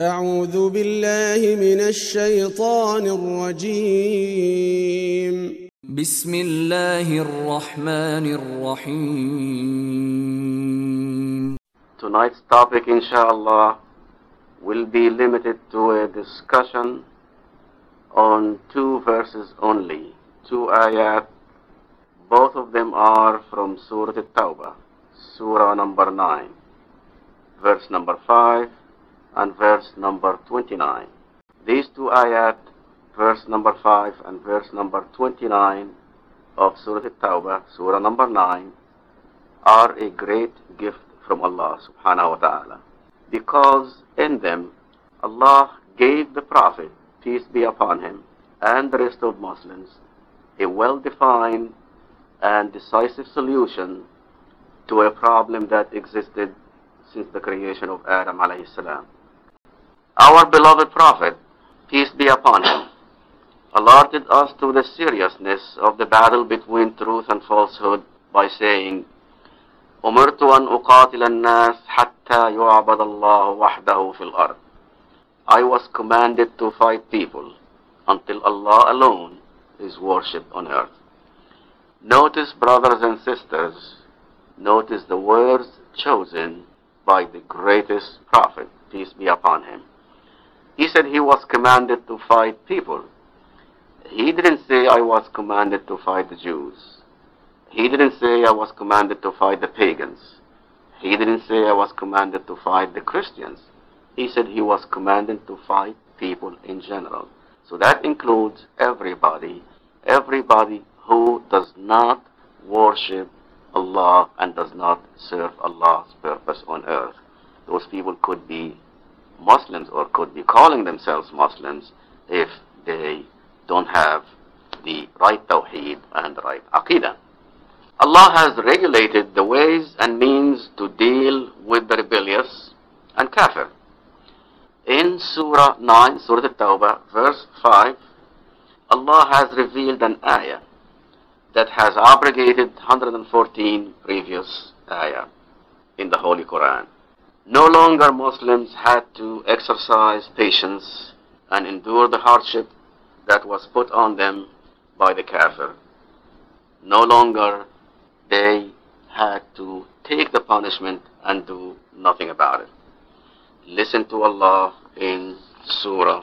أعوذ بالله من الشيطان الرجيم بسم الله الرحمن الرحيم Tonight's topic, inshallah, will be limited to a discussion on two verses only, two ayat. Both of them are from Surah At-Tawbah, Surah number 9, verse number 5 and verse number 29. These two ayat, verse number 5 and verse number 29 of Surah At-Tawbah, Surah number 9, are a great gift from Allah subhanahu wa ta'ala. Because in them, Allah gave the Prophet, peace be upon him, and the rest of Muslims, a well-defined and decisive solution to a problem that existed since the creation of Adam alayhi salam. Our beloved Prophet, peace be upon him, alerted us to the seriousness of the battle between truth and falsehood by saying, أمرت أن أقاتل الناس حتى يعبد الله وحده في الأرض. I was commanded to fight people until Allah alone is worshipped on earth. Notice, brothers and sisters, notice the words chosen by the greatest prophet, peace be upon him. He said he was commanded to fight people. He didn't say I was commanded to fight the Jews. He didn't say I was commanded to fight the pagans. He didn't say I was commanded to fight the Christians. He said he was commanded to fight people in general. So that includes everybody, everybody who does not worship Allah and does not serve Allah's purpose on earth. Those people could be Muslims or could be calling themselves Muslims if they don't have the right Tawheed and the right Aqidah. Allah has regulated the ways and means to deal with the rebellious and kafir. In Surah 9, Surah At-Tawbah, verse 5, Allah has revealed an ayah that has abrogated 114 previous ayah in the Holy Quran. No longer Muslims had to exercise patience and endure the hardship that was put on them by the kafir. No longer they had to take the punishment and do nothing about it. Listen to Allah in Surah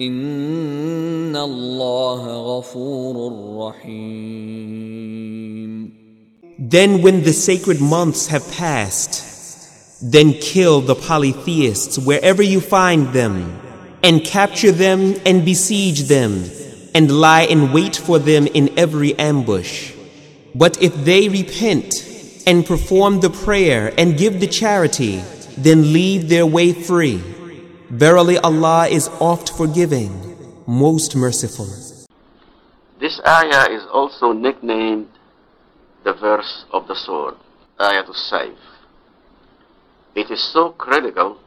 إن الله غفور رحيم Then when the sacred months have passed, then kill the polytheists wherever you find them, and capture them and besiege them, and lie in wait for them in every ambush. But if they repent and perform the prayer and give the charity, then leave their way free. Verily Allah is oft forgiving, most merciful. This ayah is also nicknamed the verse of the sword, ayatus sayf. It is so critical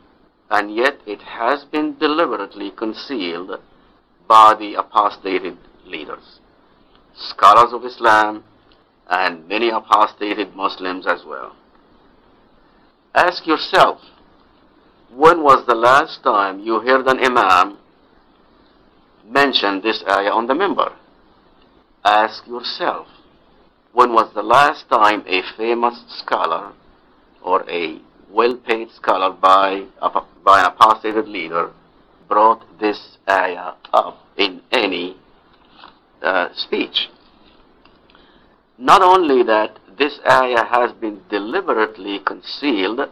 and yet it has been deliberately concealed by the apostated leaders, scholars of Islam, and many apostated Muslims as well. Ask yourself, when was the last time you heard an imam mention this ayah on the minbar? Ask yourself, when was the last time a famous scholar or a well-paid scholar by, by an apostated leader brought this ayah up in any uh, speech? Not only that this ayah has been deliberately concealed,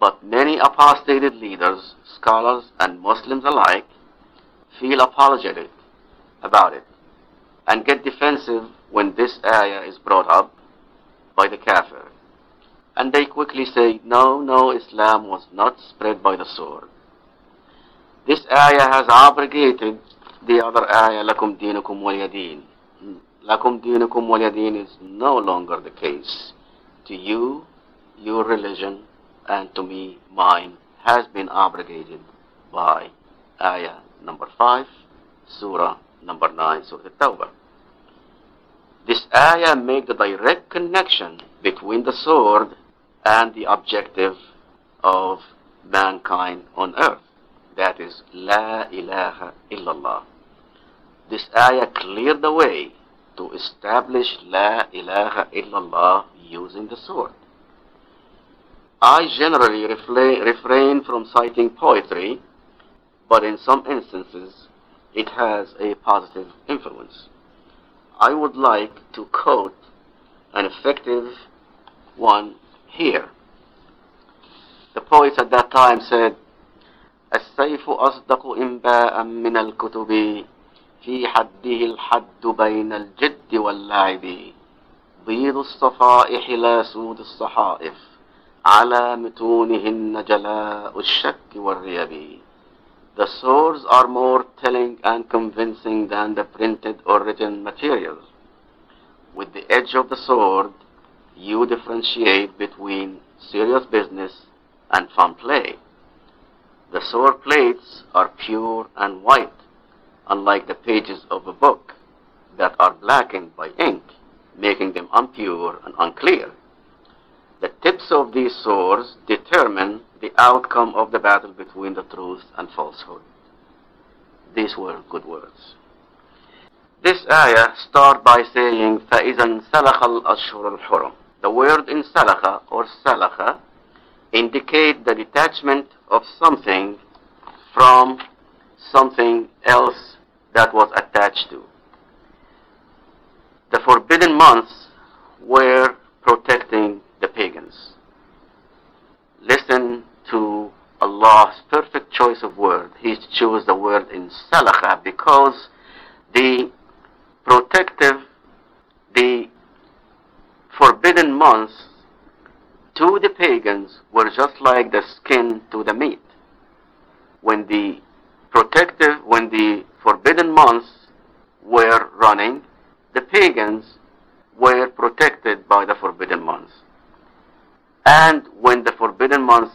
but many apostated leaders, scholars, and Muslims alike feel apologetic about it and get defensive when this ayah is brought up by the kafir. And they quickly say, no, no, Islam was not spread by the sword. This ayah has abrogated the other ayah, lakum dinukum waliyadin. Hmm. Lakum dinukum waliyadin is no longer the case. To you, your religion, and to me, mine, has been abrogated by ayah number 5, surah number 9, surah At-Tawbah. This ayah makes the direct connection between the sword and the objective of mankind on earth. That is, La ilaha illallah. This ayah cleared the way to establish La ilaha illallah using the sword. I generally refrain from citing poetry, but in some instances it has a positive influence. I would like to quote an effective one here. The poets at that time said, السيف أصدق إنباء من الكتب في حده الحد بين الجد واللعب بيض الصفائح لا سود الصحائف ala mitunihinna jala ushakki warriyabi. The swords are more telling and convincing than the printed or written materials. With the edge of the sword, you differentiate between serious business and fun play. The sword plates are pure and white, unlike the pages of a book that are blackened by ink, making them impure and unclear. The tips of these swords determine the outcome of the battle between the truth and falsehood. These were good words. This ayah starts by saying, فَإِذَا انْسَلَخَ الْأَشْهُرُ الْحُرُمُ The word in salakha or salakha indicate the detachment of something from something else that was attached to. The forbidden months were protecting the pagans. Listen to Allah's perfect choice of word. He chose the word in salakha because the protective, the forbidden months to the pagans were just like the skin to the meat. When the protective, when the forbidden months were running, the pagans were protected by the forbidden months. And when the forbidden months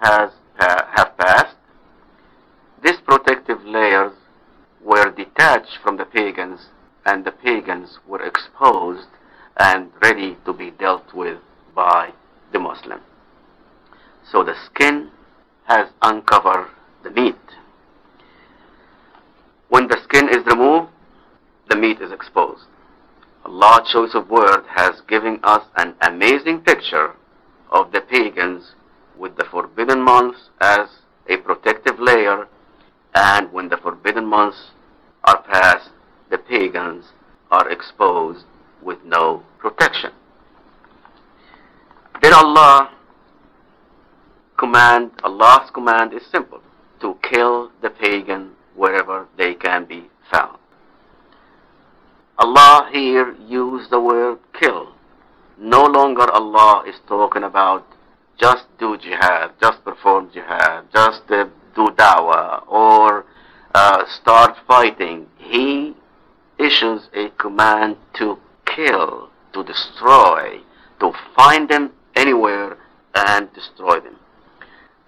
has uh, have passed, these protective layers were detached from the pagans and the pagans were exposed and ready to be dealt with by the Muslim. So the skin has uncovered the meat. When the skin is removed, the meat is exposed. Allah's choice of word has given us an amazing picture of the pagans with the forbidden months as a protective layer and when the forbidden months are past, the pagans are exposed with no protection. Then Allah command, Allah's command is simple, to kill the pagan wherever they can be found. Allah here used the word kill. No longer Allah is talking about just do jihad, just perform jihad, just uh, do da'wah, or uh, start fighting. He issues a command to kill, to destroy, to find them anywhere and destroy them.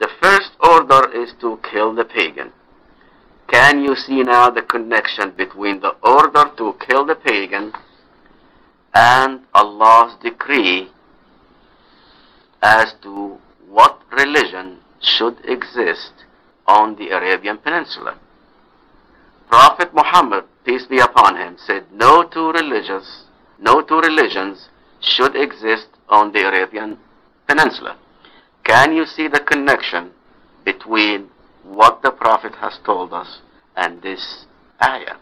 The first order is to kill the pagan. Can you see now the connection between the order to kill the pagan and Allah's decree as to what religion should exist on the Arabian Peninsula? Prophet Muhammad, peace be upon him, said no two religions, no two religions should exist on the Arabian Peninsula. Can you see the connection between what the Prophet has told us and this ayah?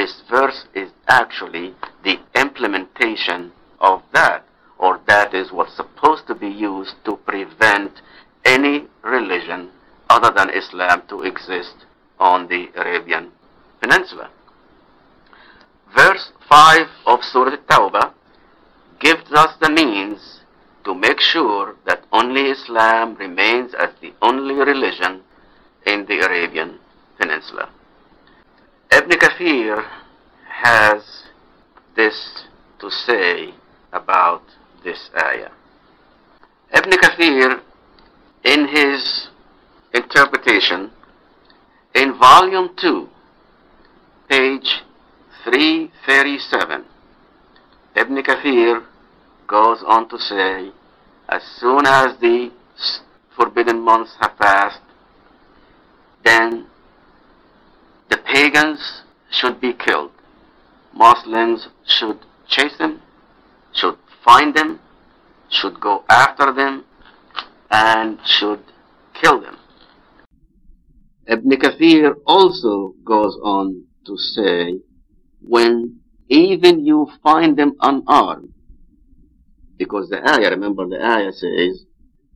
This verse is actually the implementation of that, or that is what's supposed to be used to prevent any religion other than Islam to exist on the Arabian Peninsula. Verse 5 of Surah At-Tawbah gives us the means to make sure that only Islam remains as the only religion in the Arabian Peninsula. Ibn Kathir has this to say about this ayah. Ibn Kathir, in his interpretation, in volume 2, page 337, Ibn Kathir goes on to say, as soon as the forbidden months have passed, then the pagans should be killed. Muslims should chase them, should find them, should go after them, and should kill them. Ibn Kathir also goes on to say, when even you find them unarmed, because the ayah, remember the ayah says,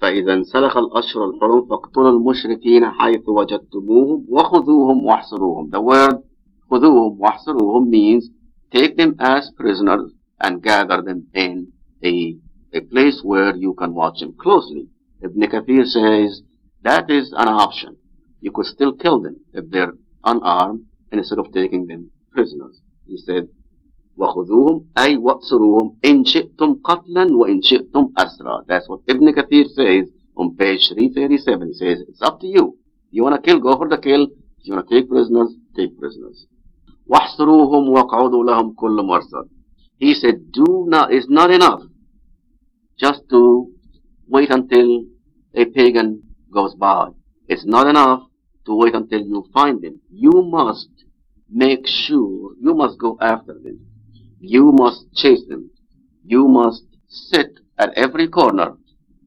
فإذا انسلخ الأشهر الحرم فاقتلوا المشركين حيث وجدتموهم وخذوهم واحصروهم. The word خذوهم واحصروهم means take them as prisoners and gather them in a, a place where you can watch them closely. Ibn Kathir says that is an option. You could still kill them if they're unarmed instead of taking them prisoners. He said, وخذوهم أي وأسروهم إن شئتم قتلا وإن شئتم أسرا. That's what Ibn Kathir says on page 337. He says, it's up to you. You want to kill, go for the kill. You want to take prisoners, take prisoners. واحصروهم وقعدوا لهم كل مرصد. He said, do not, it's not enough just to wait until a pagan goes by. It's not enough to wait until you find them. You must make sure, you must go after them. You must chase them. You must sit at every corner.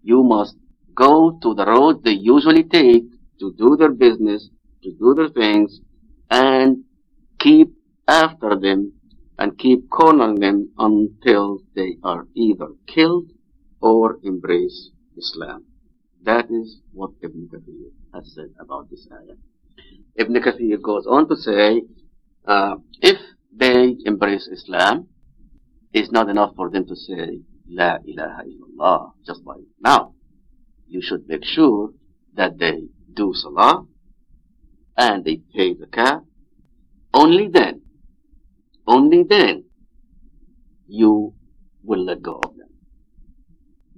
You must go to the road they usually take to do their business, to do their things, and keep after them and keep cornering them until they are either killed or embrace Islam. That is what Ibn Kathir has said about this ayah. Ibn Kathir goes on to say, uh, if they embrace Islam, it's not enough for them to say, La ilaha illallah, just by now. You should make sure that they do salah and they pay the zakat. Only then, only then, you will let go of them.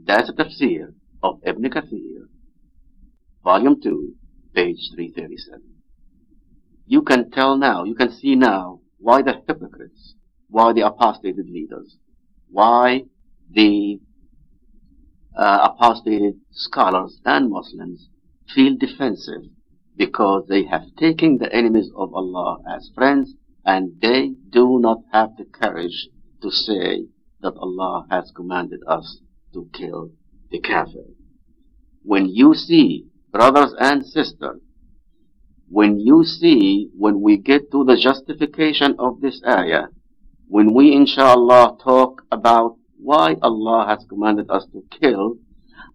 That's the tafsir of Ibn Kathir, volume 2, page 337. You can tell now, you can see now why the hypocrites, why the apostated leaders, why the uh, apostated scholars and Muslims feel defensive because they have taken the enemies of Allah as friends and they do not have the courage to say that Allah has commanded us to kill the kafir. When you see, brothers and sisters, when you see, when we get to the justification of this ayah, when we inshallah talk about why Allah has commanded us to kill,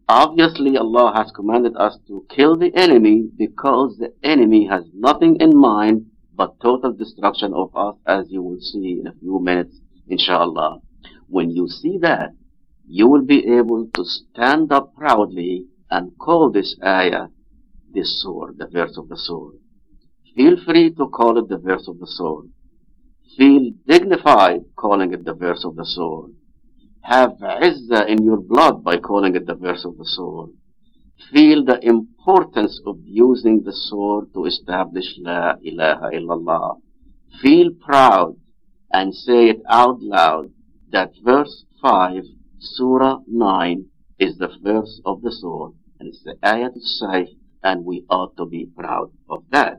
obviously Allah has commanded us to kill the enemy because the enemy has nothing in mind but total destruction of us as you will see in a few minutes inshallah. When you see that, you will be able to stand up proudly and call this ayah the sword, the verse of the sword. Feel free to call it the verse of the sword. Feel dignified calling it the verse of the sword. Have izzah in your blood by calling it the verse of the sword. Feel the importance of using the sword to establish La ilaha illallah. Feel proud and say it out loud that verse 5, Surah 9 is the verse of the sword and it's the ayat of and we ought to be proud of that.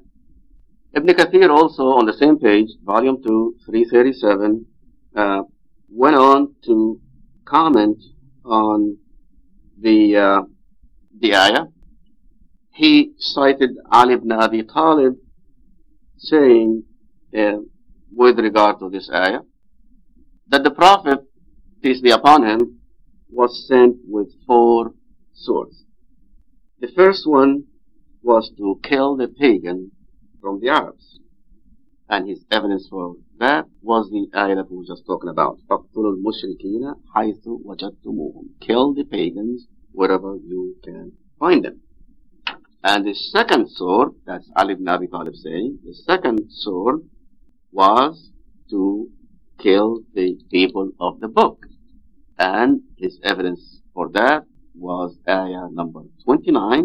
Ibn Kathir also on the same page, volume 2, 337, uh, went on to comment on the, uh, the ayah. He cited Ali ibn Abi Talib saying, uh, with regard to this ayah, that the Prophet, peace be upon him, was sent with four swords. The first one was to kill the pagan from the Arabs. And his evidence for that was the ayah that we were just talking about. فَقْتُلُوا الْمُشْرِكِينَ حَيْثُ وَجَدْتُمُوهُم Kill the pagans wherever you can find them. And the second sword, that's Ali ibn Abi Talib saying, the second sword was to kill the people of the book. And his evidence for that was ayah number 29.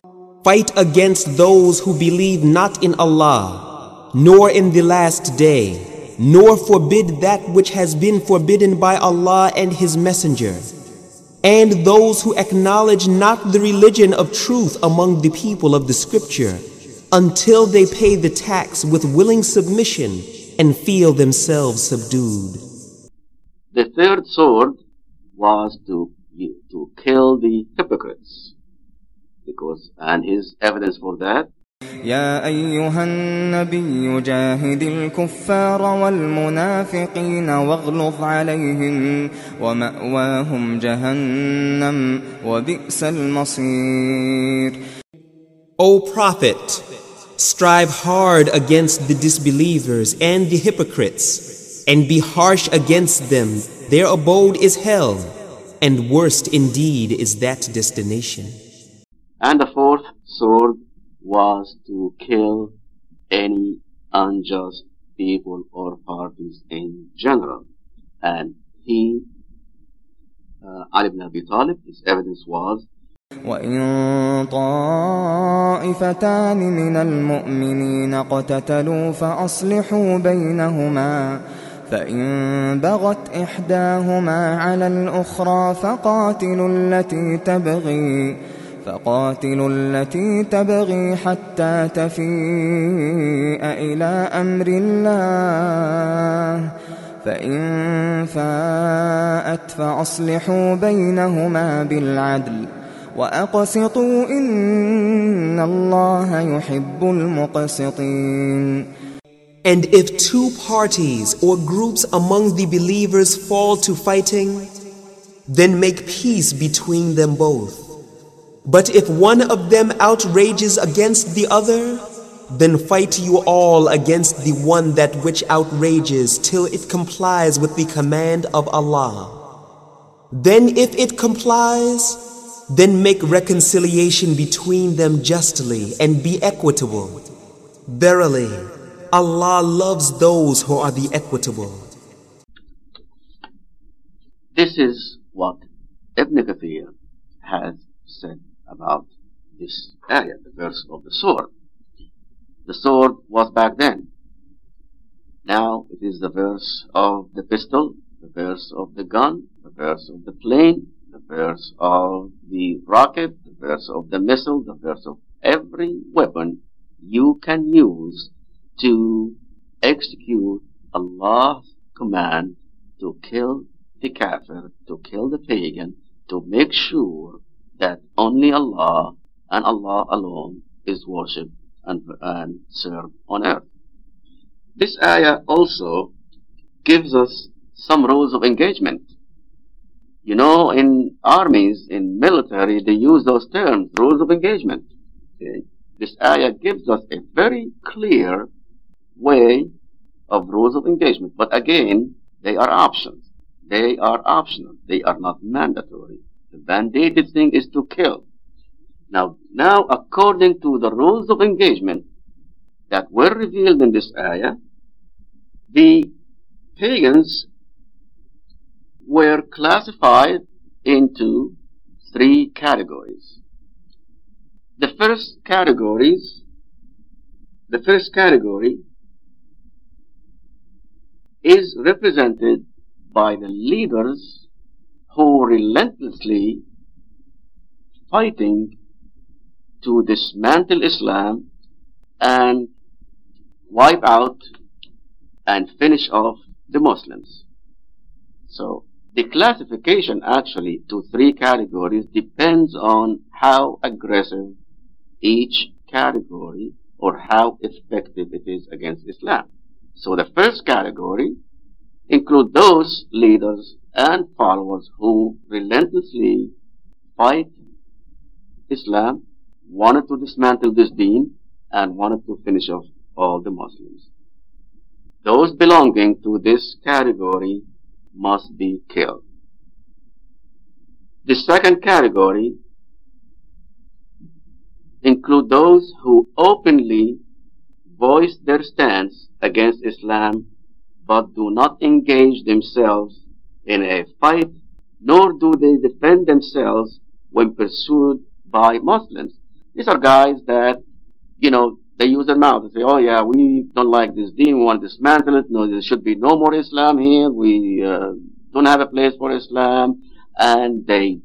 Fight against those who believe not in Allah, nor in the last day, nor forbid that which has been forbidden by Allah and His Messenger, and those who acknowledge not the religion of truth among the people of the Scripture, until they pay the tax with willing submission and feel themselves subdued. The third sword was to, to kill the hypocrites because and his evidence for that يا أيها النبي جاهد الكفار والمنافقين واغلظ عليهم ومأواهم جهنم وبئس المصير O Prophet, strive hard against the disbelievers and the hypocrites, and be harsh against them. Their abode is hell, and worst indeed is that destination. And the fourth sword was to kill any unjust people or parties in general. And he, uh, Ali ibn Abi Talib, his evidence was وإن طائفتان من المؤمنين اقتتلوا فأصلحوا بينهما فإن بغت إحداهما على الأخرى فقاتلوا التي تبغي فقاتلوا التي تبغي حتى تفيء إلى أمر الله فإن فاءت فأصلحوا بينهما بالعدل وأقسطوا إن الله يحب المقسطين And if two parties or groups among the believers fall to fighting, then make peace between them both. But if one of them outrages against the other, then fight you all against the one that which outrages till it complies with the command of Allah. Then if it complies, then make reconciliation between them justly and be equitable. Verily, Allah loves those who are the equitable. This is what Ibn Kathir has said about this ayah, the verse of the sword. The sword was back then. Now it is the verse of the pistol, the verse of the gun, the verse of the plane, the verse of the rocket, the verse of the missile, the verse of every weapon you can use to execute Allah's command to kill the kafir, to kill the pagan, to make sure that only Allah and Allah alone is worshipped and, and served on earth. This ayah also gives us some rules of engagement. You know, in armies, in military, they use those terms, rules of engagement. Okay? This ayah gives us a very clear way of rules of engagement. But again, they are options. They are optional. They are not mandatory. The mandated thing is to kill. Now, now, according to the rules of engagement that were revealed in this ayah, the pagans were classified into three categories. The first categories, the first category is represented by the leaders who relentlessly fighting to dismantle Islam and wipe out and finish off the Muslims. So the classification actually to three categories depends on how aggressive each category or how effective it is against Islam. So the first category include those leaders and followers who relentlessly fight Islam, wanted to dismantle this deen, and wanted to finish off all the Muslims. Those belonging to this category must be killed. The second category include those who openly voice their stance against Islam but do not engage themselves in a fight nor do they defend themselves when pursued by Muslims. These are guys that, you know, they use their mouth and say, oh yeah, we don't like this deen, we want to dismantle it, no, there should be no more Islam here, we uh, don't have a place for Islam, and they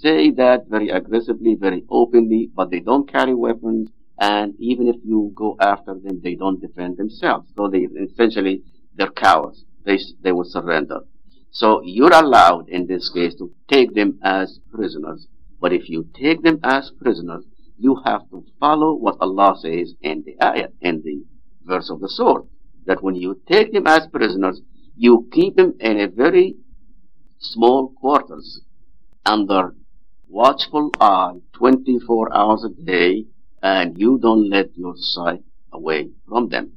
say that very aggressively, very openly, but they don't carry weapons, and even if you go after them, they don't defend themselves. So they essentially, they're cowards. They, they will surrender. So you're allowed in this case to take them as prisoners. But if you take them as prisoners, you have to follow what Allah says in the ayat, in the verse of the sword. That when you take them as prisoners, you keep them in a very small quarters under watchful eye 24 hours a day and you don't let your sight away from them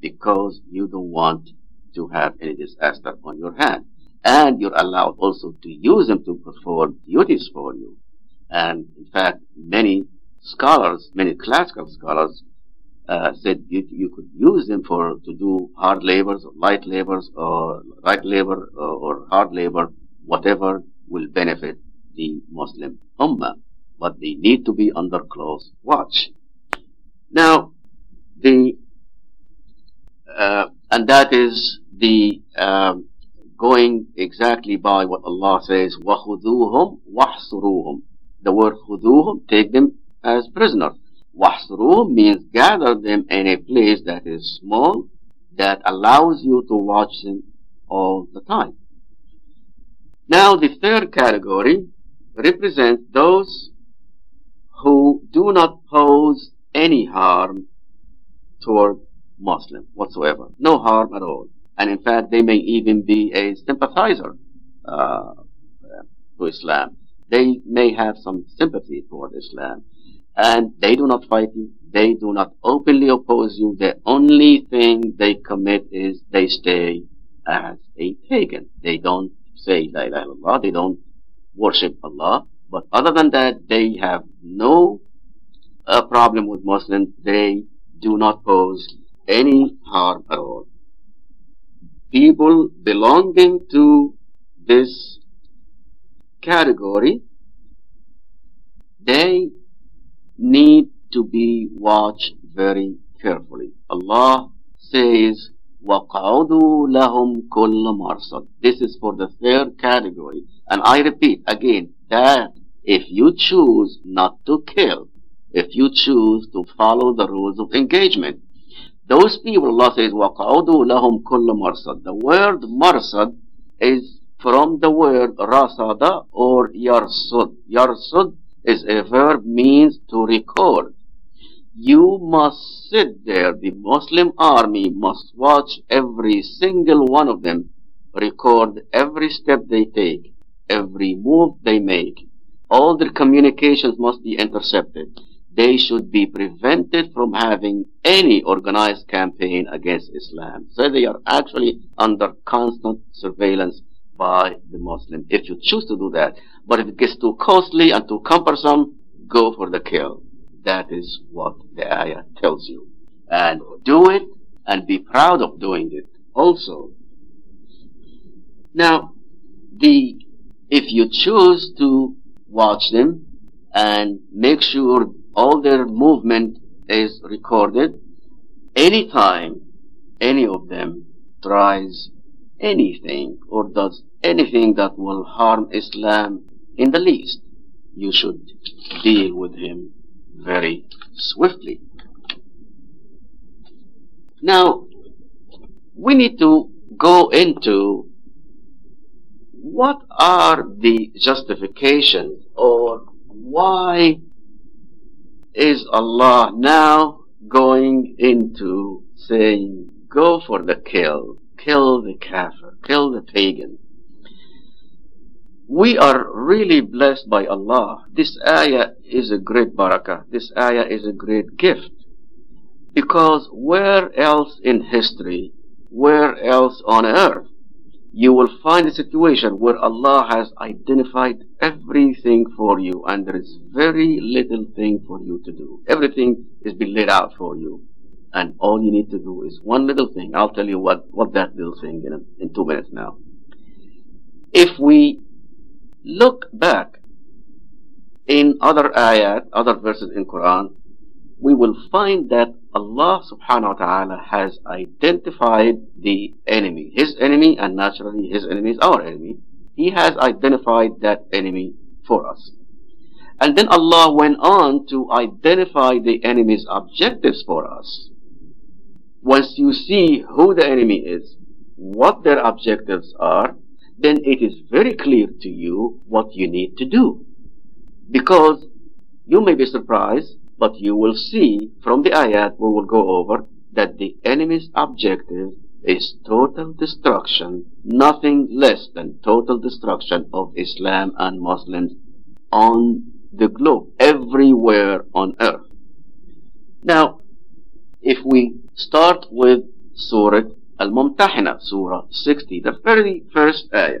because you don't want to have any disaster on your hand. And you're allowed also to use them to perform duties for you. And in fact, many scholars, many classical scholars, uh, said you, you, could use them for to do hard labors, or light labors, or light labor, or, or hard labor, whatever will benefit the Muslim Ummah, but they need to be under close watch. Now, the uh, and that is the um, going exactly by what Allah says, وَخُذُوهُمْ وَحْصُرُوهُمْ. The word خُذُوهُمْ, take them as prisoners. وَحْصُرُوهُمْ means gather them in a place that is small, that allows you to watch them all the time. Now the third category represent those who do not pose any harm toward Muslim whatsoever. No harm at all. And in fact, they may even be a sympathizer uh, to Islam. They may have some sympathy toward Islam. And they do not fight you. They do not openly oppose you. The only thing they commit is they stay as a pagan. They don't say La ilaha illallah. They don't worship Allah. But other than that, they have no uh, problem with Muslims. They do not pose any harm at all People belonging to this category, they need to be watched very carefully. Allah says, وَقَعُدُوا لَهُمْ كُلَّ مَرْصَدٍ This is for the third category. And I repeat again that if you choose not to kill, if you choose to follow the rules of engagement, those people, Allah says, وَقَعُدُوا لَهُمْ كُلَّ مَرْصَدٍ The word marsad is from the word rasada or yarsud. Yarsud is a verb means to record. You must sit there. The Muslim army must watch every single one of them, record every step they take, every move they make. All their communications must be intercepted. They should be prevented from having any organized campaign against Islam. So they are actually under constant surveillance by the Muslim if you choose to do that. But if it gets too costly and too cumbersome, go for the kill. That is what the ayah tells you. And do it and be proud of doing it also. Now, the, if you choose to watch them and make sure all their movement is recorded, anytime any of them tries anything or does anything that will harm Islam in the least, you should deal with him very swiftly. Now, we need to go into what are the justifications or why is Allah now going into saying, go for the kill, kill the kafir, kill the pagan. We are really blessed by Allah. This ayah is a great barakah. This ayah is a great gift. Because where else in history, where else on earth, you will find a situation where Allah has identified everything for you and there is very little thing for you to do. Everything is being laid out for you. And all you need to do is one little thing. I'll tell you what, what that little thing in, in two minutes now. If we look back in other ayat, other verses in Quran, we will find that Allah subhanahu wa ta'ala has identified the enemy, his enemy, and naturally his enemy is our enemy. He has identified that enemy for us. And then Allah went on to identify the enemy's objectives for us. Once you see who the enemy is, what their objectives are, then it is very clear to you what you need to do. Because you may be surprised but you will see from the ayat we will go over that the enemy's objective is total destruction, nothing less than total destruction of Islam and Muslims on the globe, everywhere on earth. Now, if we start with Surah Al-Mumtahina, Surah 60, the very first ayah.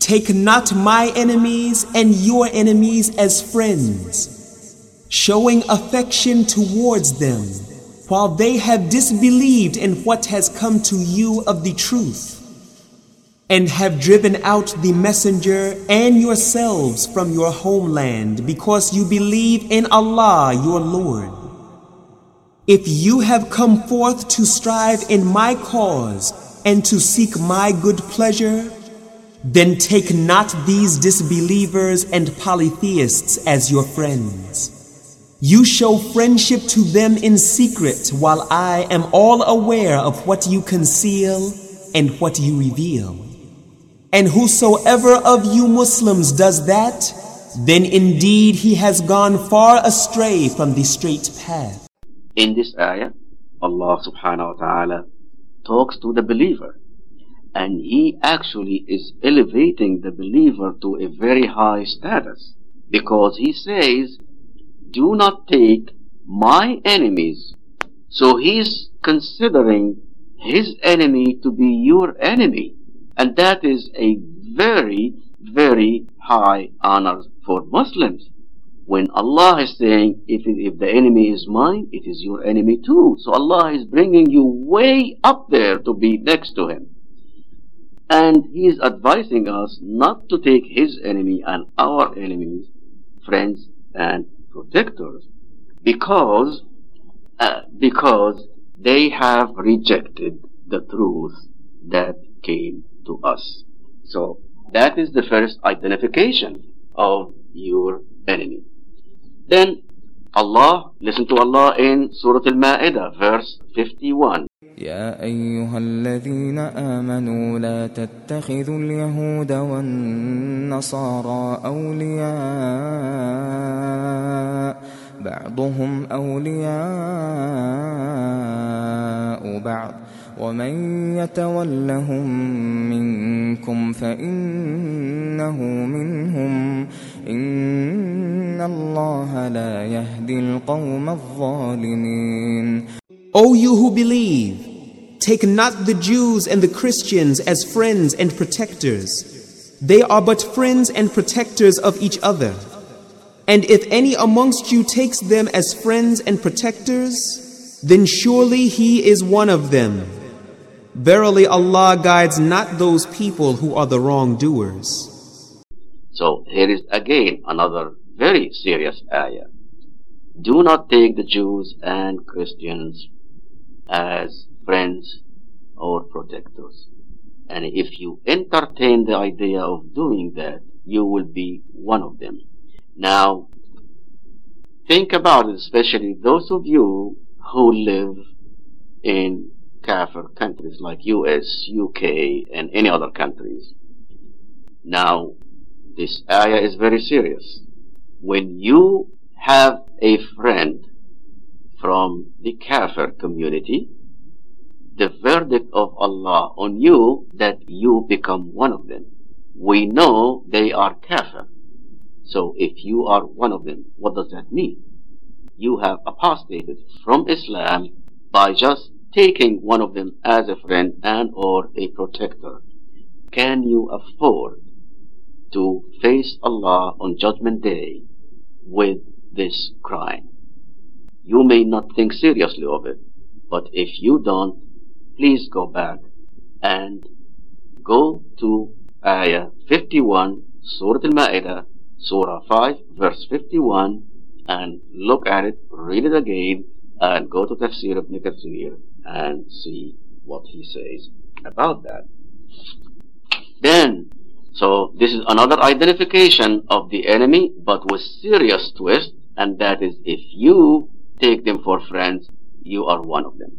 Take not my enemies and your enemies as friends, showing affection towards them, while they have disbelieved in what has come to you of the truth, and have driven out the messenger and yourselves from your homeland because you believe in Allah your Lord. If you have come forth to strive in my cause and to seek my good pleasure, then take not these disbelievers and polytheists as your friends. You show friendship to them in secret, while I am all aware of what you conceal and what you reveal. And whosoever of you Muslims does that, then indeed he has gone far astray from the straight path. In this ayah, Allah subhanahu wa ta'ala talks to the believer and he actually is elevating the believer to a very high status because he says, Do not take my enemies. So he's considering his enemy to be your enemy, and that is a very, very high honor for Muslims. When Allah is saying, if, if the enemy is mine, it is your enemy too. So Allah is bringing you way up there to be next to Him. And he is advising us not to take his enemy and our enemies, friends and protectors, because, uh, because they have rejected the truth that came to us. So that is the first identification of your enemy. Then Allah, listen to Allah in Surah Al-Ma'idah, verse 51. يا أيها الذين آمنوا لا تتخذوا اليهود والنصارى أولياء. بعضهم أولياء بعض. ومن يتولهم منكم فإنه منهم. إن الله لا يهدي القوم الظالمين. O you who believe, take not the Jews and the Christians as friends and protectors. They are but friends and protectors of each other. And if any amongst you takes them as friends and protectors, then surely he is one of them. Verily Allah guides not those people who are the wrongdoers. So here is again another very serious ayah. Do not take the Jews and Christians as friends or protectors. And if you entertain the idea of doing that, you will be one of them. Now, think about it, especially those of you who live in kafir countries like US, UK, and any other countries. Now, this ayah is very serious. When you have a friend from the kafir community, the verdict of Allah on you that you become one of them. We know they are kafir. So if you are one of them, what does that mean? You have apostated from Islam by just taking one of them as a friend and or a protector. Can you afford to face Allah on judgment day with this crime? You may not think seriously of it, but if you don't, please go back and go to Ayah 51, Surah Al-Ma'idah, Surah 5, verse 51, and look at it, read it again, and go to Tafsir ibn Kathir and see what he says about that. Then, so this is another identification of the enemy, but with serious twist, and that is if you take them for friends, you are one of them.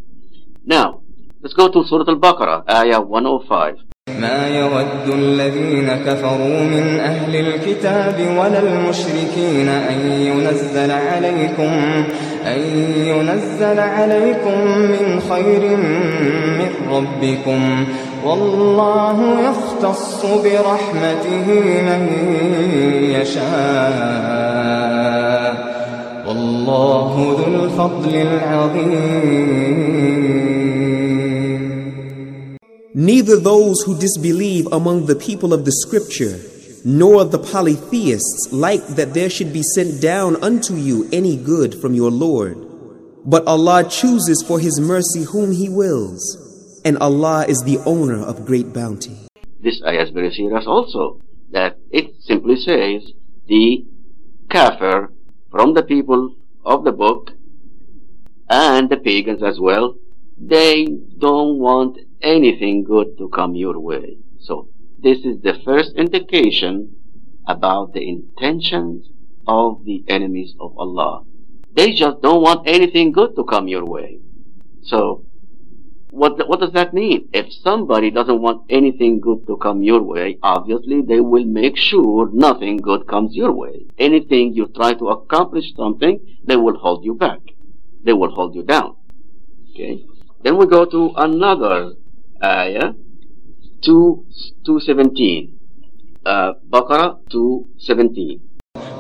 Now, let's go to Surah Al-Baqarah, Ayah 105. ما يود الذين كفروا من أهل الكتاب ولا المشركين أن ينزل عليكم أن ينزل عليكم من خير من ربكم والله يختص برحمته من يشاء والله ذو الفضل العظيم Neither those who disbelieve among the people of the scripture, nor the polytheists like that there should be sent down unto you any good from your Lord. But Allah chooses for His mercy whom He wills, and Allah is the owner of great bounty. This ayah is very serious also, that it simply says the kafir from the people of the book and the pagans as well, they don't want anything good to come your way. So this is the first indication about the intentions of the enemies of Allah. They just don't want anything good to come your way. So what, what does that mean? If somebody doesn't want anything good to come your way, obviously they will make sure nothing good comes your way. Anything you try to accomplish something, they will hold you back. They will hold you down. Okay? Then we go to another ayah, 2, 217. Uh, Baqarah 217.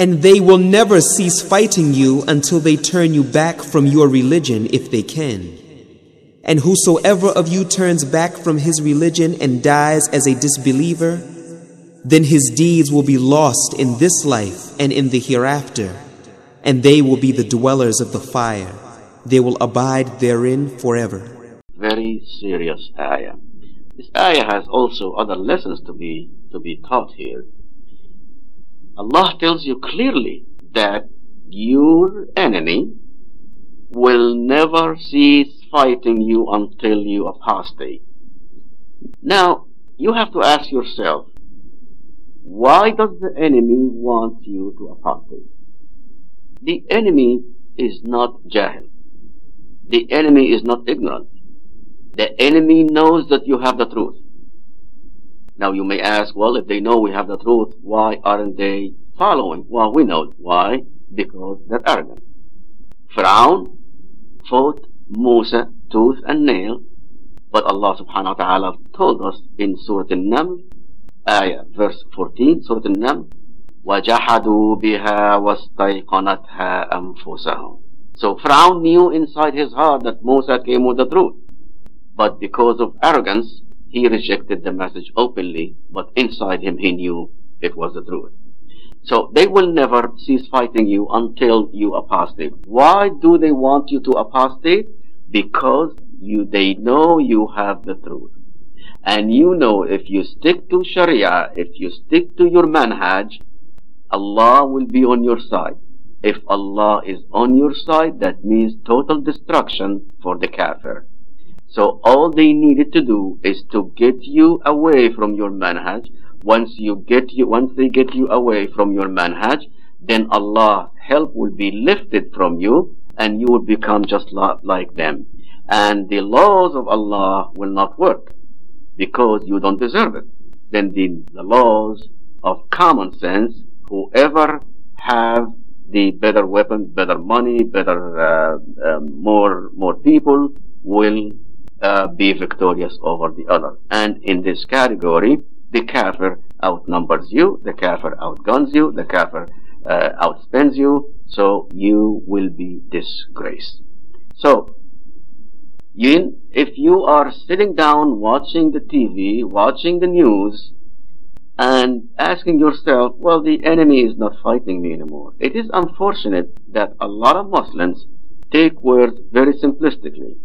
And they will never cease fighting you until they turn you back from your religion if they can. And whosoever of you turns back from his religion and dies as a disbeliever, then his deeds will be lost in this life and in the hereafter, and they will be the dwellers of the fire. They will abide therein forever. Very serious ayah. This ayah has also other lessons to be to be taught here. Allah tells you clearly that your enemy will never cease fighting you until you apostate. Now, you have to ask yourself, why does the enemy want you to apostate? The enemy is not jahil. The enemy is not ignorant. The enemy knows that you have the truth. Now you may ask, well, if they know we have the truth, why aren't they following? Well, we know why. Because they're arrogant. Pharaoh fought Musa tooth and nail, but Allah subhanahu wa ta'ala told us in Surah An-Naml, ayah, verse 14, Surah An-Naml, وَجَحَدُوا بِهَا وَاسْتَيْقَنَتْهَا أَنفُسَهُم So Pharaoh knew inside his heart that Musa came with the truth. But because of arrogance, he rejected the message openly, but inside him he knew it was the truth. So they will never cease fighting you until you apostate. Why do they want you to apostate? Because you, they know you have the truth. And you know if you stick to Sharia, if you stick to your manhaj, Allah will be on your side. If Allah is on your side, that means total destruction for the kafir. So all they needed to do is to get you away from your manhaj. Once you get you, once they get you away from your manhaj, then Allah's help will be lifted from you and you will become just like them. And the laws of Allah will not work because you don't deserve it. Then the, the laws of common sense, whoever have the better weapon, better money, better, uh, uh, more, more people will uh, be victorious over the other. And in this category, the kafir outnumbers you, the kafir outguns you, the kafir uh, outspends you, so you will be disgraced. So, you, if you are sitting down watching the TV, watching the news, and asking yourself, well, the enemy is not fighting me anymore. It is unfortunate that a lot of Muslims take words very simplistically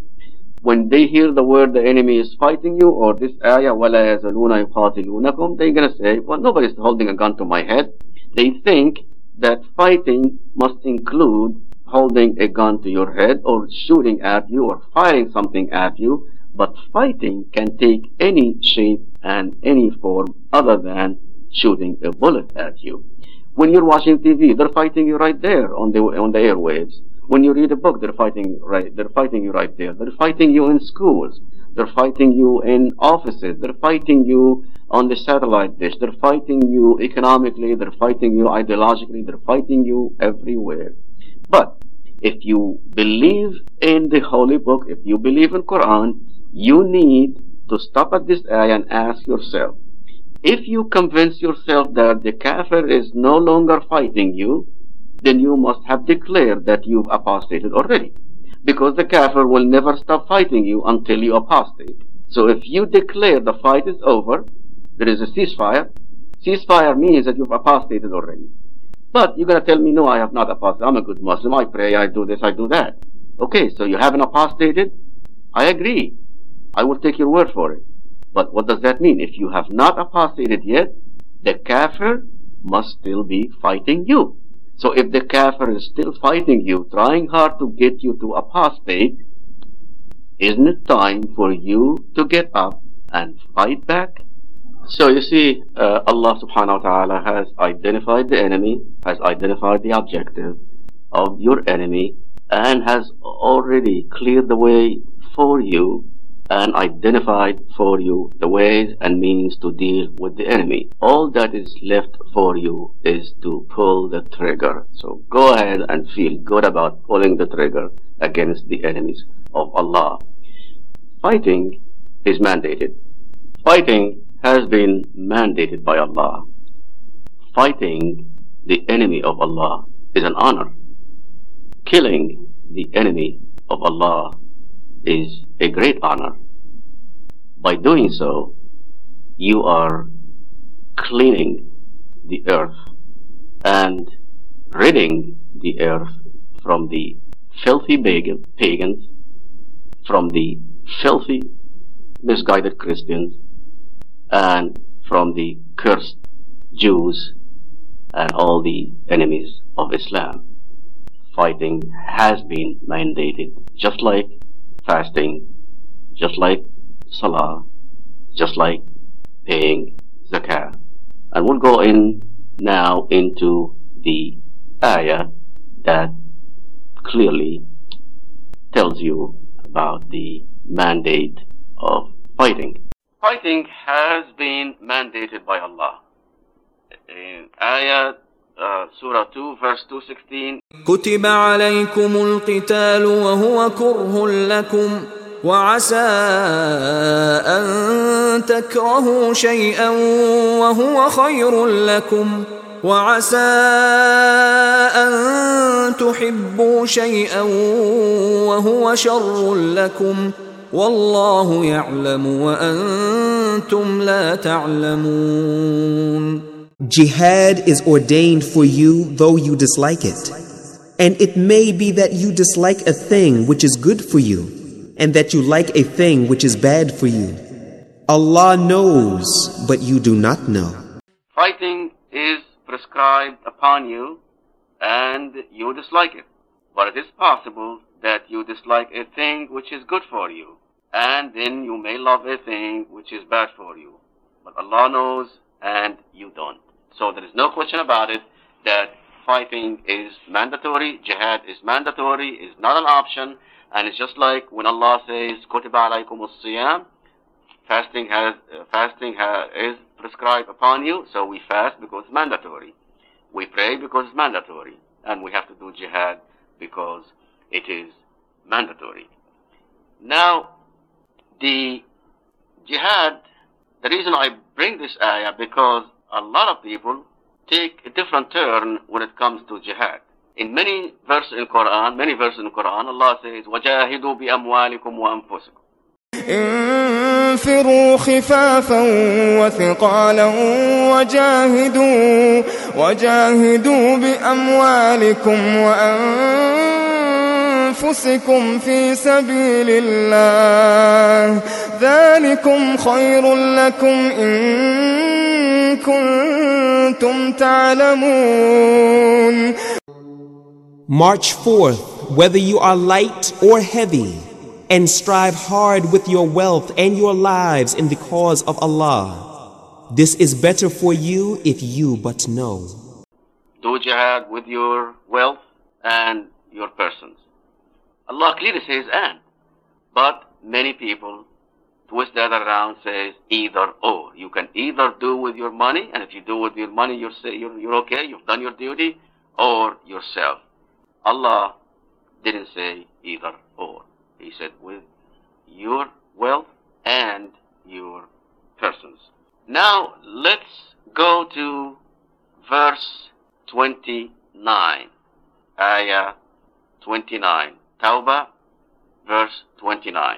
when they hear the word the enemy is fighting you or this ayah وَلَا يَزَلُونَ يُقَاتِلُونَكُمْ they're going to say well nobody's holding a gun to my head they think that fighting must include holding a gun to your head or shooting at you or firing something at you but fighting can take any shape and any form other than shooting a bullet at you when you're watching TV they're fighting you right there on the on the airwaves when you read a book, they're fighting right. They're fighting you right there. They're fighting you in schools. They're fighting you in offices. They're fighting you on the satellite dish. They're fighting you economically. They're fighting you ideologically. They're fighting you everywhere. But if you believe in the holy book, if you believe in Quran, you need to stop at this ayah and ask yourself, if you convince yourself that the kafir is no longer fighting you, then you must have declared that you've apostated already. Because the kafir will never stop fighting you until you apostate. So if you declare the fight is over, there is a ceasefire. Ceasefire means that you've apostated already. But you're going to tell me, no, I have not apostated. I'm a good Muslim. I pray, I do this, I do that. Okay, so you haven't apostated? I agree. I will take your word for it. But what does that mean? If you have not apostated yet, the kafir must still be fighting you. So if the kafir is still fighting you, trying hard to get you to apostate, isn't it time for you to get up and fight back? So you see, uh, Allah subhanahu wa ta'ala has identified the enemy, has identified the objective of your enemy, and has already cleared the way for you and identified for you the ways and means to deal with the enemy. All that is left for you is to pull the trigger. So go ahead and feel good about pulling the trigger against the enemies of Allah. Fighting is mandated. Fighting has been mandated by Allah. Fighting the enemy of Allah is an honor. Killing the enemy of Allah is a great honor. By doing so, you are cleaning the earth and ridding the earth from the filthy pagans, from the filthy misguided Christians, and from the cursed Jews and all the enemies of Islam. Fighting has been mandated, just like fasting, just like salah, just like paying zakah. And we'll go in now into the ayah that clearly tells you about the mandate of fighting. Fighting has been mandated by Allah. In Ayah Surah 2 verse 216 كتب عليكم القتال وهو كره لكم وعسى أن تكرهوا شيئا وهو خير لكم وعسى أن تحبوا شيئا وهو شر لكم. والله يعلم وأنتم لا تعلمون. Jihad is ordained for you though you dislike it. And it may be that you dislike a thing which is good for you, and that you like a thing which is bad for you. Allah knows, but you do not know. Fighting is prescribed upon you and you dislike it. But it is possible that you dislike a thing which is good for you, and then you may love a thing which is bad for you. But Allah knows and you don't. So there is no question about it that fighting is mandatory, jihad is mandatory, is not an option, and it's just like when Allah says, كُتِبَ عَلَيْكُمُ الصِّيَامِ Fasting has, uh, fasting ha- is prescribed upon you, so we fast because it's mandatory. We pray because it's mandatory. And we have to do jihad because it is mandatory. Now, the jihad, the reason I bring this ayah because a lot of people take a different turn when it comes to jihad. In many verses in Quran, many verses in Quran, Allah says, وَجَاهِدُوا بِأَمْوَالِكُمْ وَأَنفُسِكُمْ انفروا خفافا وثقالا وجاهدوا وجاهدوا بأموالكم وأنفسكم في سبيل الله ذلكم خير لكم إن كنتم تعلمون March forth, whether you are light or heavy, and strive hard with your wealth and your lives in the cause of Allah. This is better for you if you but know. Do jihad with your wealth and your persons. Allah clearly says and. But many people twist that around says either or. You can either do with your money, and if you do with your money, you're, you're, you're okay, you've done your duty, or yourself. Allah didn't say either or. He said with your wealth and your persons. Now let's go to verse 29. Ayah 29. Tawbah, verse 29.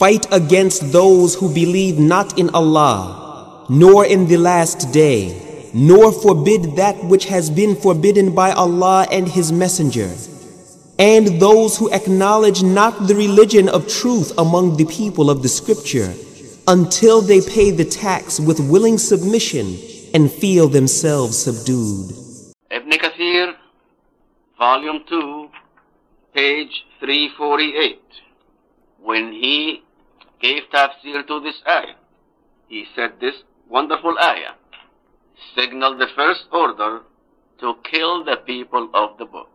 Fight against those who believe not in Allah, nor in the last day, nor forbid that which has been forbidden by Allah and His Messenger, and those who acknowledge not the religion of truth among the people of the Scripture, until they pay the tax with willing submission and feel themselves subdued. Ibn Kathir, volume 2, page 348. When he gave tafsir to this ayah, he said this wonderful ayah signaled the first order to kill the people of the book.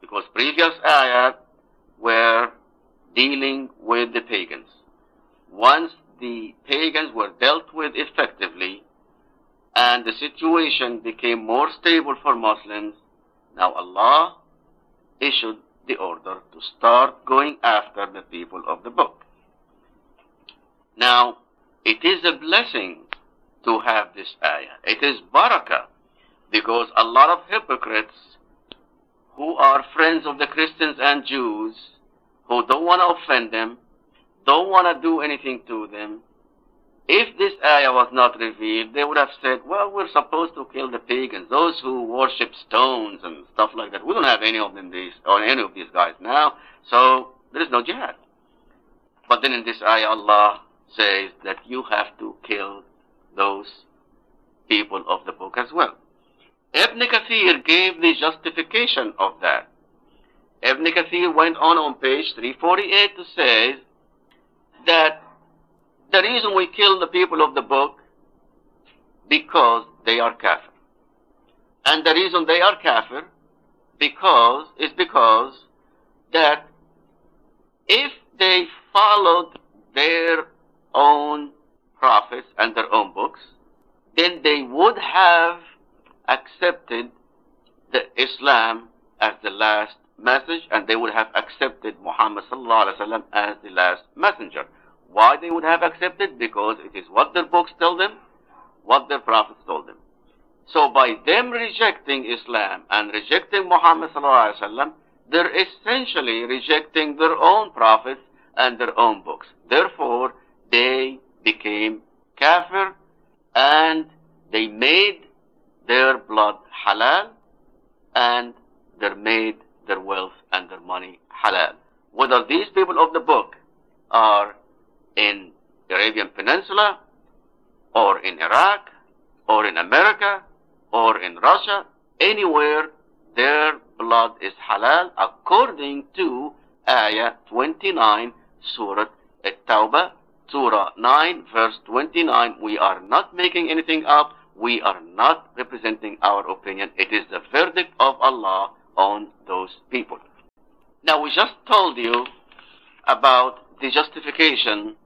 Because previous ayat were dealing with the pagans. Once the pagans were dealt with effectively and the situation became more stable for Muslims, now Allah issued the order to start going after the people of the book. Now, it is a blessing to have this ayah. It is barakah because a lot of hypocrites who are friends of the Christians and Jews who don't want to offend them, don't want to do anything to them, if this ayah was not revealed, they would have said, well, we're supposed to kill the pagans, those who worship stones and stuff like that. We don't have any of them these, or any of these guys now, so there is no jihad. But then in this ayah, Allah says that you have to kill those people of the book as well. Ibn Kathir gave the justification of that. Ibn Kathir went on on page 348 to say that the reason we kill the people of the book because they are kafir. And the reason they are kafir because is because that if they followed their own prophets and their own books, then they would have accepted the Islam as the last message and they would have accepted Muhammad as the last messenger. Why they would have accepted? Because it is what their books tell them, what their prophets told them. So by them rejecting Islam and rejecting Muhammad wasallam, they're essentially rejecting their own prophets and their own books. Therefore, they became kafir and they made their blood halal and they made their wealth and their money halal. Whether these people of the book are in the Arabian Peninsula or in Iraq or in America or in Russia, anywhere their blood is halal according to Ayah 29 Surah At-Tawbah Surah 9 verse 29 we are not making anything up. We are not representing our opinion. It is the verdict of Allah on those people. Now we just told you about the justification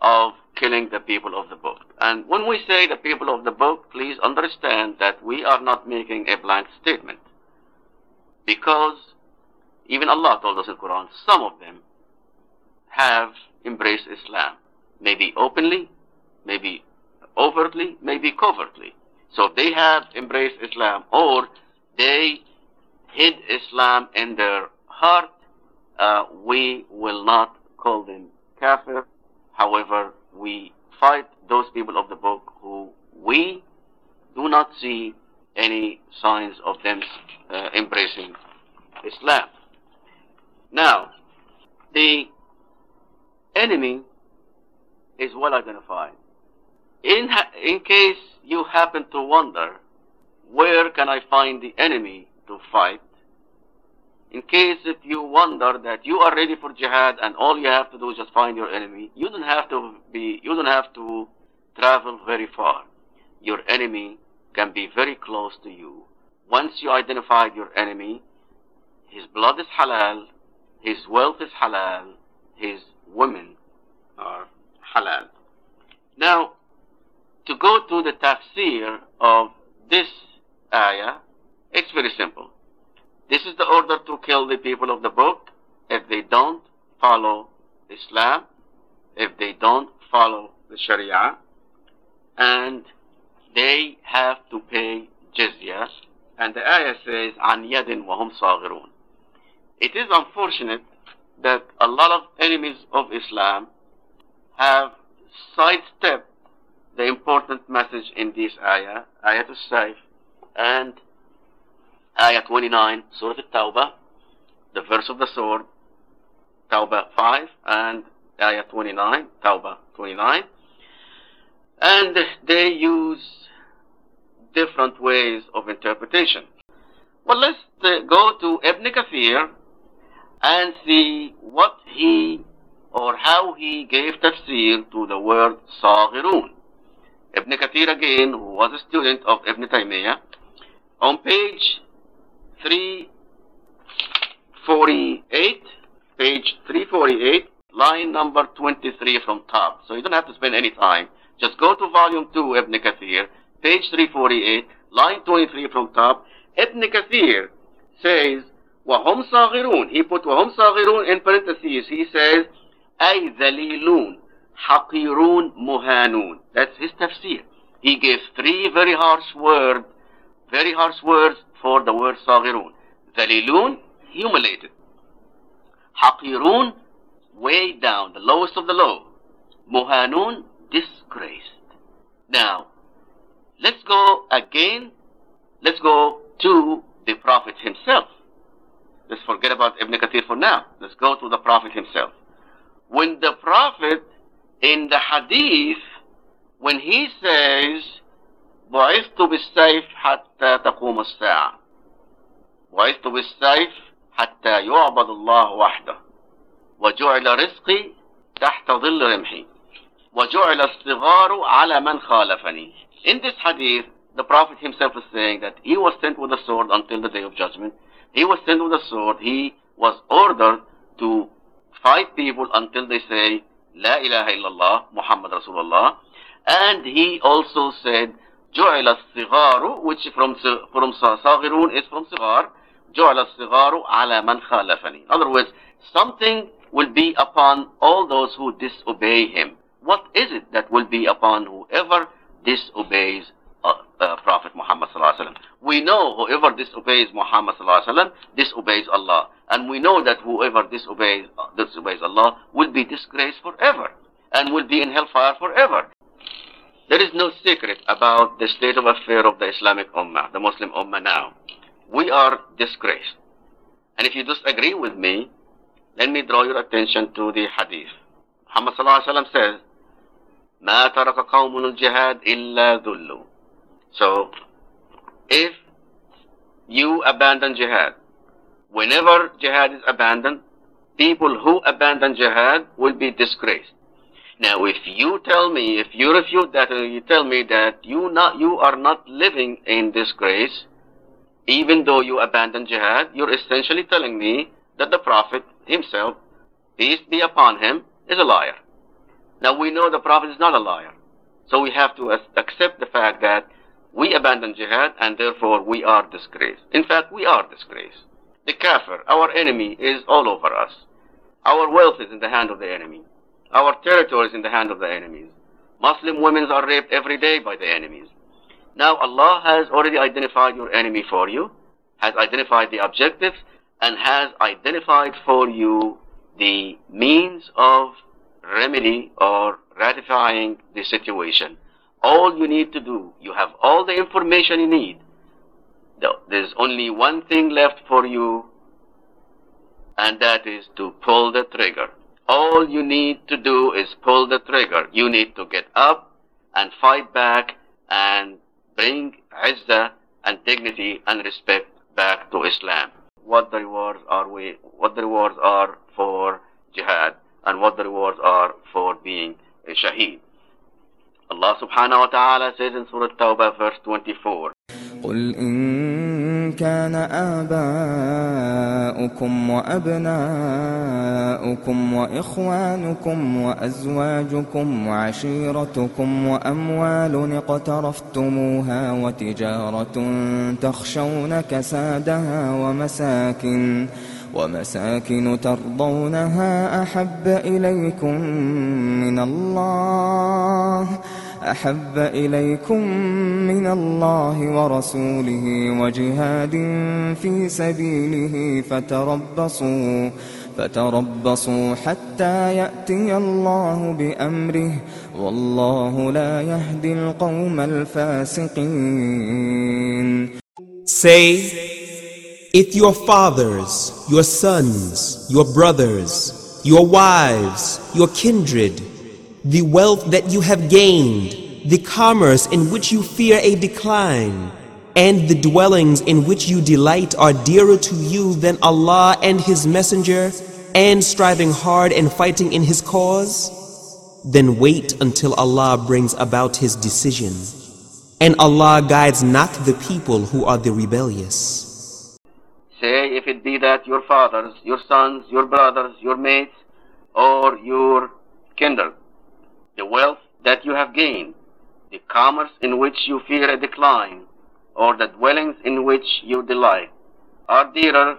of killing the people of the book. And when we say the people of the book please understand that we are not making a blank statement. Because even Allah told us in the Quran some of them have embraced Islam maybe openly, maybe overtly, maybe covertly. So they have embraced Islam or they hid Islam in their heart. Uh, we will not call them kafir. However, we fight those people of the book who we do not see any signs of them uh, embracing Islam. Now, the enemy is well identified. In, in case you happen to wonder, where can I find the enemy to fight? In case if you wonder that you are ready for jihad and all you have to do is just find your enemy, you don't have to be, you don't have to travel very far. Your enemy can be very close to you. Once you identify your enemy, his blood is halal, his wealth is halal, his women are halal. Now, to go to the tafsir of this ayah, it's very simple. This is the order to kill the people of the book if they don't follow Islam, if they don't follow the Sharia, and they have to pay jizya. And the ayah says, "An yadin wahum sagirun." It is unfortunate that a lot of enemies of Islam have sidestepped the important message in this ayah, ayah to Saif, and ayah 29, Surah Al-Tawbah, the verse of the sword, Tawbah 5, and ayah 29, Tawbah 29, and they use different ways of interpretation. Well, let's uh, go to Ibn Kathir and see what he or how he gave tafsir to the word Saghirun. Ibn Kathir again, who was a student of Ibn Taymiyyah, on page 348, page 348, line number 23 from top. So you don't have to spend any time. Just go to volume 2, Ibn Kathir, page 348, line 23 from top. Ibn Kathir says, وهم صاغرون. He put وهم صاغرون in parentheses. He says, أي ذليلون حقيرون مهانون that's his tafsir he gives three very harsh words very harsh words for the word صاغرون ذليلون humiliated حقيرون way down the lowest of the low مهانون disgraced. Now, let's go again, let's go to the Prophet himself. Let's forget about Ibn Kathir for now. Let's go to the Prophet himself. When the Prophet in the Hadith, when he says, بعثت بالسيف حتى تقوم الساعة بعثت بالسيف حتى يعبد الله وحده وجعل رزقي تحت ظل رمحي وجعل الصغار على من خالفني In this hadith, the Prophet himself is saying that he was sent with a sword until the day of judgment. He was sent with a sword. He was ordered to five people until they say, La ilaha illallah, Muhammad Rasulullah. And he also said, Ju'ila sigharu, which from, from saghirun is from sighar. Ju'ila sigharu ala man khalafani. In other words, something will be upon all those who disobey him. What is it that will be upon whoever disobeys uh, uh, Prophet Muhammad sallallahu We know whoever disobeys Muhammad sallallahu disobeys Allah, and we know that whoever disobeys uh, disobeys Allah will be disgraced forever and will be in hellfire forever. There is no secret about the state of affair of the Islamic Ummah, the Muslim Ummah now. We are disgraced. And if you disagree with me, let me draw your attention to the hadith. Muhammad sallallahu alaihi wasallam says, ما ترك قوم الجهاد إلا ذلوا. so, if you abandon jihad, whenever jihad is abandoned, people who abandon jihad will be disgraced. Now, if you tell me, if you refute that, and you tell me that you not, you are not living in disgrace, even though you abandon jihad, you're essentially telling me that the Prophet himself, peace be upon him, is a liar. Now we know the Prophet is not a liar. So we have to accept the fact that we abandon jihad and therefore we are disgraced. In fact, we are disgraced. The kafir, our enemy, is all over us. Our wealth is in the hand of the enemy. Our territory is in the hand of the enemies. Muslim women are raped every day by the enemies. Now Allah has already identified your enemy for you, has identified the objectives, and has identified for you the means of remedy or ratifying the situation. All you need to do, you have all the information you need. There's only one thing left for you, and that is to pull the trigger. All you need to do is pull the trigger. You need to get up and fight back and bring izzah and dignity and respect back to Islam what the rewards are we, what the rewards are for jihad and what the rewards are for being a shaheed. Allah subhanahu wa ta'ala says in Surah Tawbah verse 24 قل إن كان آباؤكم وأبناؤكم وإخوانكم وأزواجكم وعشيرتكم وأموال اقترفتموها وتجارة تخشون كسادها ومساكن ومساكن ترضونها أحب إليكم من الله أحب إليكم من الله ورسوله وجهاد في سبيله فتربصوا فتربصوا حتى يأتي الله بأمره والله لا يهدي القوم الفاسقين. Say, if your fathers, your sons, your brothers, your wives, your kindred, the wealth that you have gained, the commerce in which you fear a decline, and the dwellings in which you delight are dearer to you than Allah and His Messenger, and striving hard and fighting in His cause, then wait until Allah brings about His decision. And Allah guides not the people who are the rebellious. Say, if it be that your fathers, your sons, your brothers, your mates, or your kindred, the wealth that you have gained, the commerce in which you fear a decline, or the dwellings in which you delight, are dearer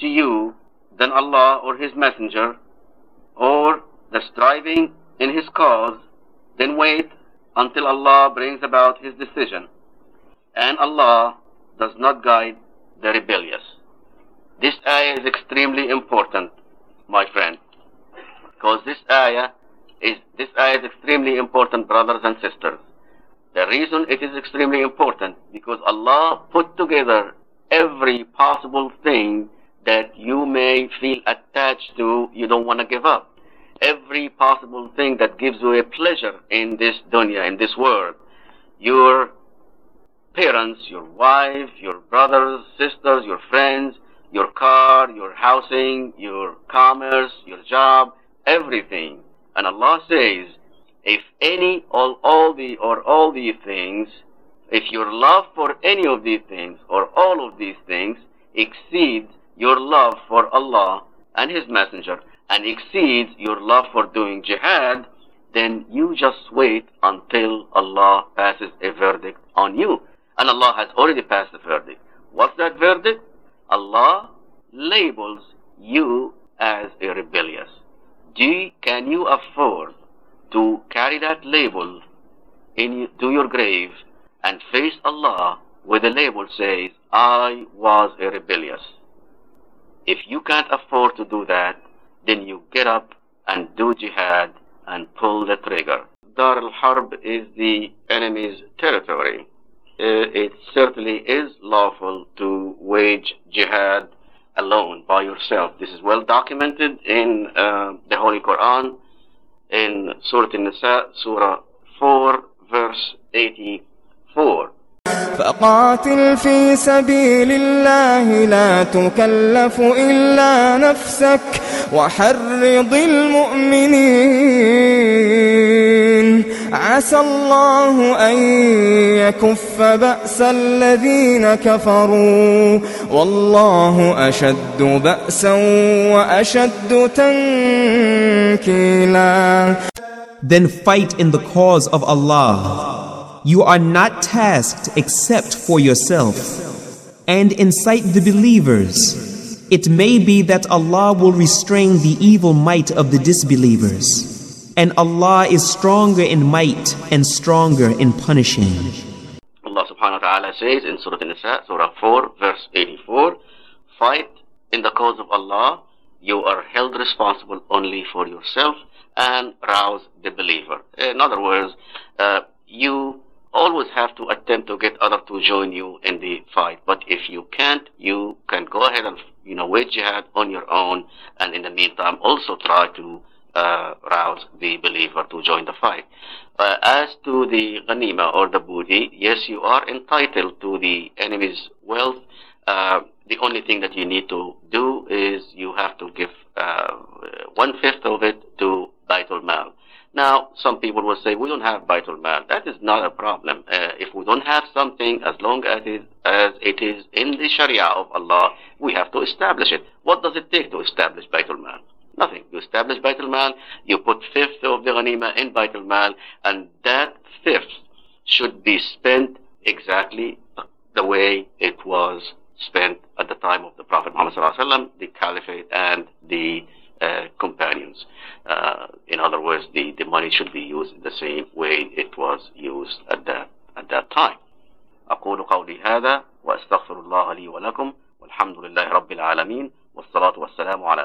to you than Allah or His Messenger, or the striving in His cause, then wait until Allah brings about His decision. And Allah does not guide the rebellious. This ayah is extremely important, my friend, because this ayah is this ayah is extremely important, brothers and sisters. The reason it is extremely important because Allah put together every possible thing that you may feel attached to, you don't want to give up. Every possible thing that gives you a pleasure in this dunya, in this world. Your parents, your wife, your brothers, sisters, your friends, your car, your housing, your commerce, your job, everything. And Allah says, if any, all, all the, or all these things, if your love for any of these things, or all of these things, exceeds your love for Allah and His Messenger, and exceeds your love for doing jihad, then you just wait until Allah passes a verdict on you. And Allah has already passed the verdict. What's that verdict? Allah labels you as a rebellious. Do, can you afford to carry that label in, to your grave and face Allah with the label says, I was a rebellious. If you can't afford to do that, then you get up and do jihad and pull the trigger. Dar al-Harb is the enemy's territory. Uh, it certainly is lawful to wage jihad alone by yourself. This is well documented in uh, the Holy Quran in Surah An-Nisa, Surah 4, verse 84. فقاتل في سبيل الله لا تكلف إلا نفسك وحرض المؤمنين عسى الله أن يكف بأس الذين كفروا والله أشد بأسا وأشد تنكيلا Then fight in the cause of Allah. You are not tasked except for yourself. And incite the believers. It may be that Allah will restrain the evil might of the disbelievers. And Allah is stronger in might and stronger in punishing. Allah subhanahu wa ta'ala says in Surah An-Nisa, Surah 4, verse 84, Fight in the cause of Allah, you are held responsible only for yourself and rouse the believer. In other words, uh, you always have to attempt to get others to join you in the fight. But if you can't, you can go ahead and you know wage jihad on your own, and in the meantime also try to uh, rouse the believer to join the fight. Uh, as to the ghanima or the booty, yes, you are entitled to the enemy's wealth. Uh, the only thing that you need to do is you have to give uh, one fifth of it to Baitul Mal. Now, some people will say, we don't have Baitul Mal. That is not a problem. Uh, if we don't have something, as long as it, as it is in the Sharia of Allah, we have to establish it. What does it take to establish Baitul Mal? Nothing. You establish Baitul Mal, you put fifth of the Ghanima in Baitul Mal, and that fifth should be spent exactly the way it was spent at the time of the Prophet Muhammad ﷺ, the Caliphate, and the uh, companions. Uh, in other words, the, the money should be used the same way it was used at that, at that time. أقول قولي هذا وأستغفر الله لي ولكم والحمد لله رب العالمين والصلاة والسلام على